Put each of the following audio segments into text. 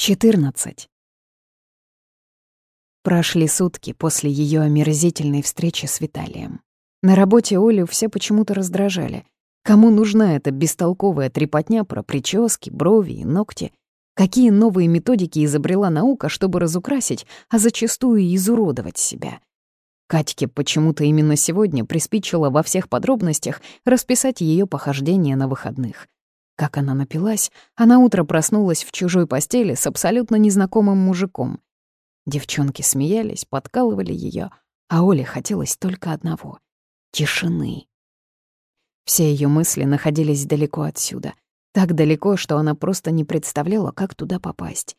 14. Прошли сутки после ее омерзительной встречи с Виталием. На работе Олю все почему-то раздражали. Кому нужна эта бестолковая трепотня про прически, брови и ногти? Какие новые методики изобрела наука, чтобы разукрасить, а зачастую изуродовать себя? Катьке почему-то именно сегодня приспичило во всех подробностях расписать ее похождения на выходных — как она напилась, а на утро проснулась в чужой постели с абсолютно незнакомым мужиком. Девчонки смеялись, подкалывали ее, а Оле хотелось только одного — тишины. Все ее мысли находились далеко отсюда. Так далеко, что она просто не представляла, как туда попасть.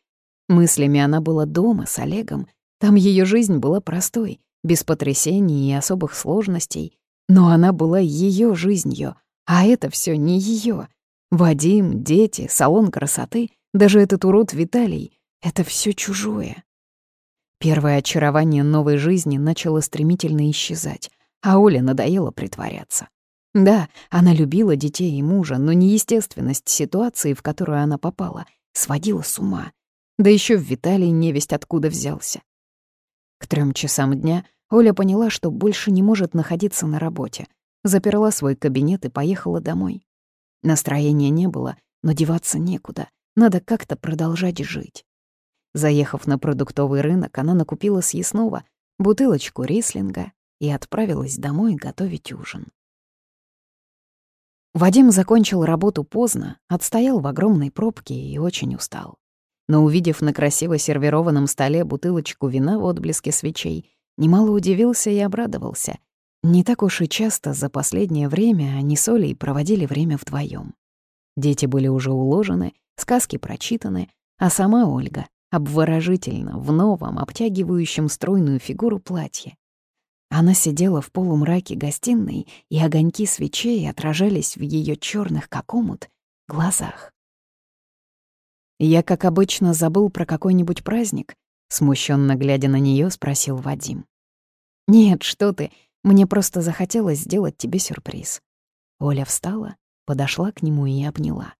Мыслями она была дома с Олегом. Там ее жизнь была простой, без потрясений и особых сложностей. Но она была ее жизнью, а это все не ее. Вадим, дети, салон красоты, даже этот урод Виталий — это все чужое. Первое очарование новой жизни начало стремительно исчезать, а Оле надоело притворяться. Да, она любила детей и мужа, но неестественность ситуации, в которую она попала, сводила с ума. Да еще в Виталии невесть откуда взялся. К трем часам дня Оля поняла, что больше не может находиться на работе. Заперла свой кабинет и поехала домой. Настроения не было, но деваться некуда. Надо как-то продолжать жить. Заехав на продуктовый рынок, она накупила съестного, бутылочку рислинга и отправилась домой готовить ужин. Вадим закончил работу поздно, отстоял в огромной пробке и очень устал. Но увидев на красиво сервированном столе бутылочку вина в отблеске свечей, немало удивился и обрадовался. Не так уж и часто за последнее время они с Олей проводили время вдвоем. Дети были уже уложены, сказки прочитаны, а сама Ольга обворожительно в новом, обтягивающем стройную фигуру платье. Она сидела в полумраке гостиной, и огоньки свечей отражались в ее черных, как омут, глазах. «Я, как обычно, забыл про какой-нибудь праздник?» Смущенно глядя на нее, спросил Вадим. «Нет, что ты, мне просто захотелось сделать тебе сюрприз». Оля встала, подошла к нему и обняла.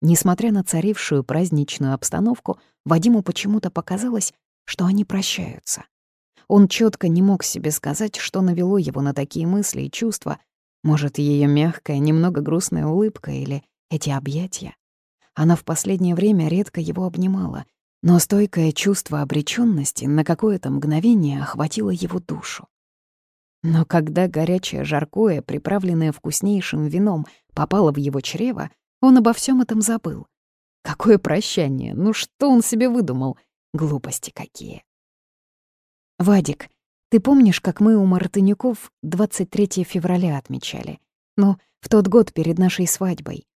Несмотря на царившую праздничную обстановку, Вадиму почему-то показалось, что они прощаются. Он четко не мог себе сказать, что навело его на такие мысли и чувства. Может, ее мягкая, немного грустная улыбка или эти объятия. Она в последнее время редко его обнимала, но стойкое чувство обречённости на какое-то мгновение охватило его душу. Но когда горячее жаркое, приправленное вкуснейшим вином, попало в его чрево, он обо всем этом забыл. Какое прощание! Ну что он себе выдумал? Глупости какие. «Вадик, ты помнишь, как мы у Мартынюков 23 февраля отмечали? Ну, в тот год перед нашей свадьбой».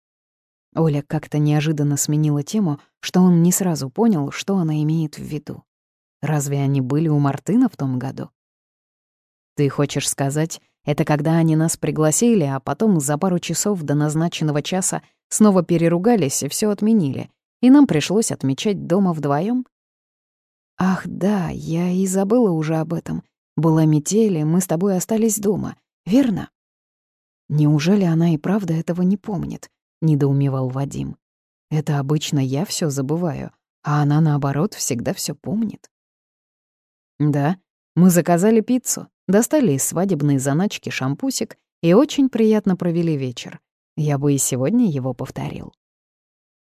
Оля как-то неожиданно сменила тему, что он не сразу понял, что она имеет в виду. Разве они были у Мартына в том году? Ты хочешь сказать, это когда они нас пригласили, а потом за пару часов до назначенного часа снова переругались и все отменили, и нам пришлось отмечать дома вдвоем? Ах, да, я и забыла уже об этом. Была метель, и мы с тобой остались дома, верно? Неужели она и правда этого не помнит? недоумевал Вадим. Это обычно я все забываю, а она, наоборот, всегда все помнит. Да, мы заказали пиццу, достали из свадебной заначки шампусик и очень приятно провели вечер. Я бы и сегодня его повторил.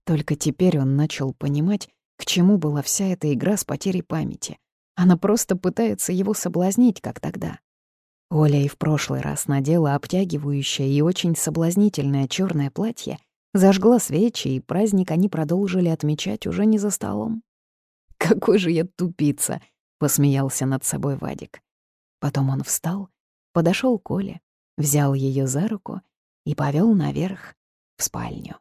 Только теперь он начал понимать, к чему была вся эта игра с потерей памяти. Она просто пытается его соблазнить, как тогда. Оля и в прошлый раз надела обтягивающее и очень соблазнительное черное платье, зажгла свечи, и праздник они продолжили отмечать уже не за столом. «Какой же я тупица!» — посмеялся над собой Вадик. Потом он встал, подошел к Оле, взял ее за руку и повел наверх в спальню.